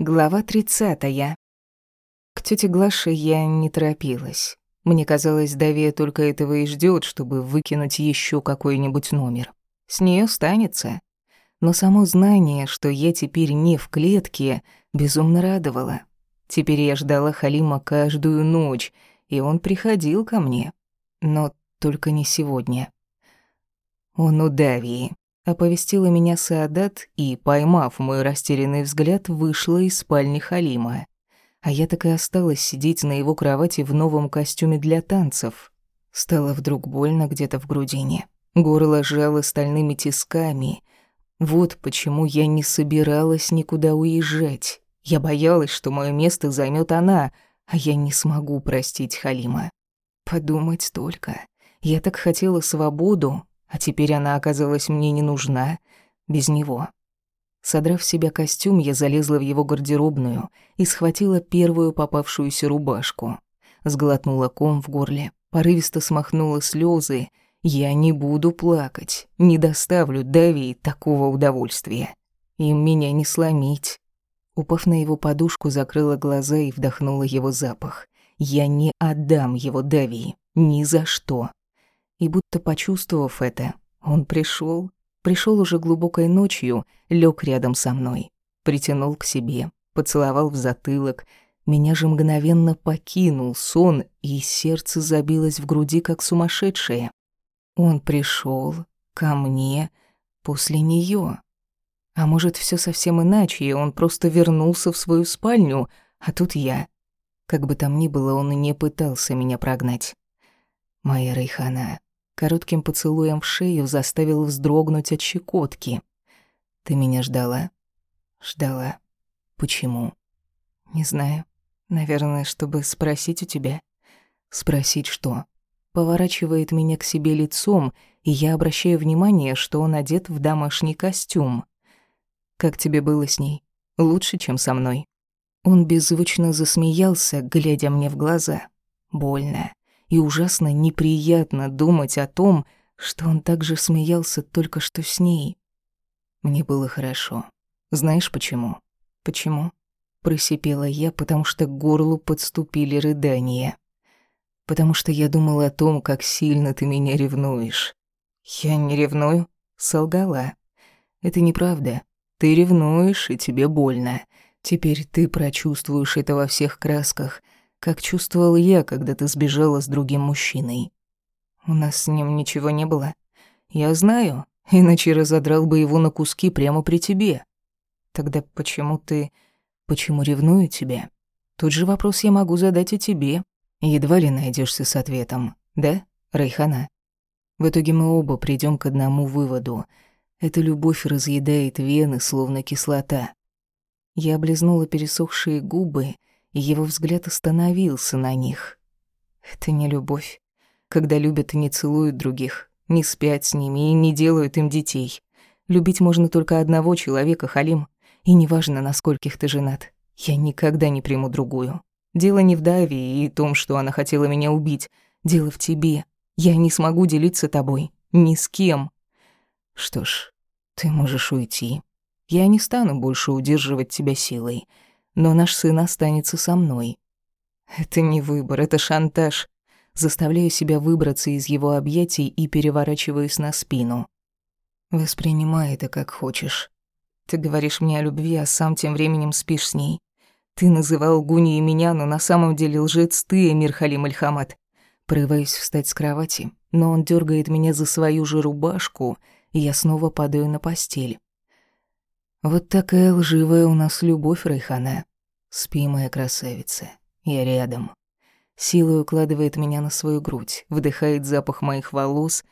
Глава 30. К тете Глаше я не торопилась. Мне казалось, Давия только этого и ждет, чтобы выкинуть еще какой-нибудь номер. С нее станется. Но само знание, что я теперь не в клетке, безумно радовало. Теперь я ждала Халима каждую ночь, и он приходил ко мне. Но только не сегодня. Он у Давии оповестила меня Саадат и, поймав мой растерянный взгляд, вышла из спальни Халима. А я так и осталась сидеть на его кровати в новом костюме для танцев. Стало вдруг больно где-то в грудине. Горло жало стальными тисками. Вот почему я не собиралась никуда уезжать. Я боялась, что мое место займет она, а я не смогу простить Халима. Подумать только. Я так хотела свободу, а теперь она оказалась мне не нужна без него. Содрав с себя костюм, я залезла в его гардеробную и схватила первую попавшуюся рубашку. Сглотнула ком в горле, порывисто смахнула слезы. Я не буду плакать, не доставлю Дави такого удовольствия. Им меня не сломить. Упав на его подушку, закрыла глаза и вдохнула его запах. Я не отдам его Дави, ни за что. И будто почувствовав это, он пришел, пришел уже глубокой ночью, лег рядом со мной, притянул к себе, поцеловал в затылок. Меня же мгновенно покинул сон, и сердце забилось в груди, как сумасшедшее. Он пришел ко мне после нее. А может, все совсем иначе, и он просто вернулся в свою спальню, а тут я. Как бы там ни было, он не пытался меня прогнать. Моя Рейхана, коротким поцелуем в шею заставил вздрогнуть от щекотки. «Ты меня ждала?» «Ждала. Почему?» «Не знаю. Наверное, чтобы спросить у тебя». «Спросить что?» Поворачивает меня к себе лицом, и я обращаю внимание, что он одет в домашний костюм. «Как тебе было с ней? Лучше, чем со мной?» Он беззвучно засмеялся, глядя мне в глаза. Больно и ужасно неприятно думать о том, что он также смеялся только что с ней. Мне было хорошо. Знаешь почему? Почему? Просипела я, потому что к горлу подступили рыдания. Потому что я думала о том, как сильно ты меня ревнуешь. Я не ревную, солгала. Это неправда. Ты ревнуешь, и тебе больно. Теперь ты прочувствуешь это во всех красках — как чувствовал я, когда ты сбежала с другим мужчиной. У нас с ним ничего не было. Я знаю, иначе разодрал бы его на куски прямо при тебе. Тогда почему ты... Почему ревную тебя? Тот же вопрос я могу задать и тебе. Едва ли найдешься с ответом, да, Райхана? В итоге мы оба придем к одному выводу. Эта любовь разъедает вены, словно кислота. Я облизнула пересохшие губы и его взгляд остановился на них. Это не любовь. Когда любят и не целуют других, не спят с ними и не делают им детей. Любить можно только одного человека, Халим, и неважно, на скольких ты женат. Я никогда не приму другую. Дело не в Даве и том, что она хотела меня убить. Дело в тебе. Я не смогу делиться тобой. Ни с кем. Что ж, ты можешь уйти. Я не стану больше удерживать тебя силой но наш сын останется со мной. Это не выбор, это шантаж. Заставляю себя выбраться из его объятий и переворачиваюсь на спину. Воспринимай это как хочешь. Ты говоришь мне о любви, а сам тем временем спишь с ней. Ты называл Гуни и меня, но на самом деле лжец ты, Эмир Халим Альхамад. Прорываюсь встать с кровати, но он дергает меня за свою же рубашку, и я снова падаю на постель. Вот такая лживая у нас любовь, Райхана. Спи, моя красавица. Я рядом. Силой укладывает меня на свою грудь, вдыхает запах моих волос,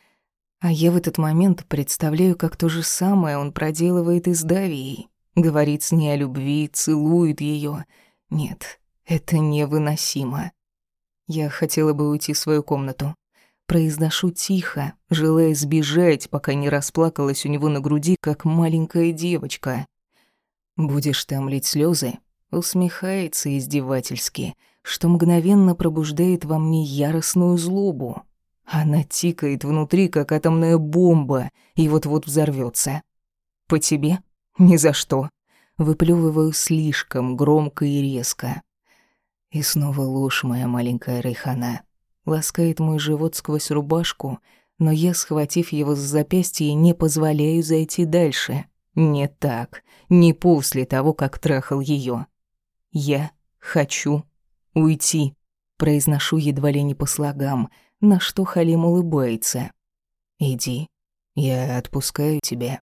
а я в этот момент представляю, как то же самое он проделывает и с Давией. Говорит с ней о любви, целует ее. Нет, это невыносимо. Я хотела бы уйти в свою комнату. Произношу тихо, желая сбежать, пока не расплакалась у него на груди, как маленькая девочка. «Будешь там лить слезы? усмехается издевательски, что мгновенно пробуждает во мне яростную злобу. Она тикает внутри, как атомная бомба, и вот-вот взорвется. «По тебе? Ни за что!» Выплёвываю слишком громко и резко. И снова ложь моя маленькая Рейхана. Ласкает мой живот сквозь рубашку, но я, схватив его с запястья, не позволяю зайти дальше. Не так, не после того, как трахал ее. Я хочу уйти. Произношу едва ли не по слогам, на что Халим улыбается. «Иди, я отпускаю тебя».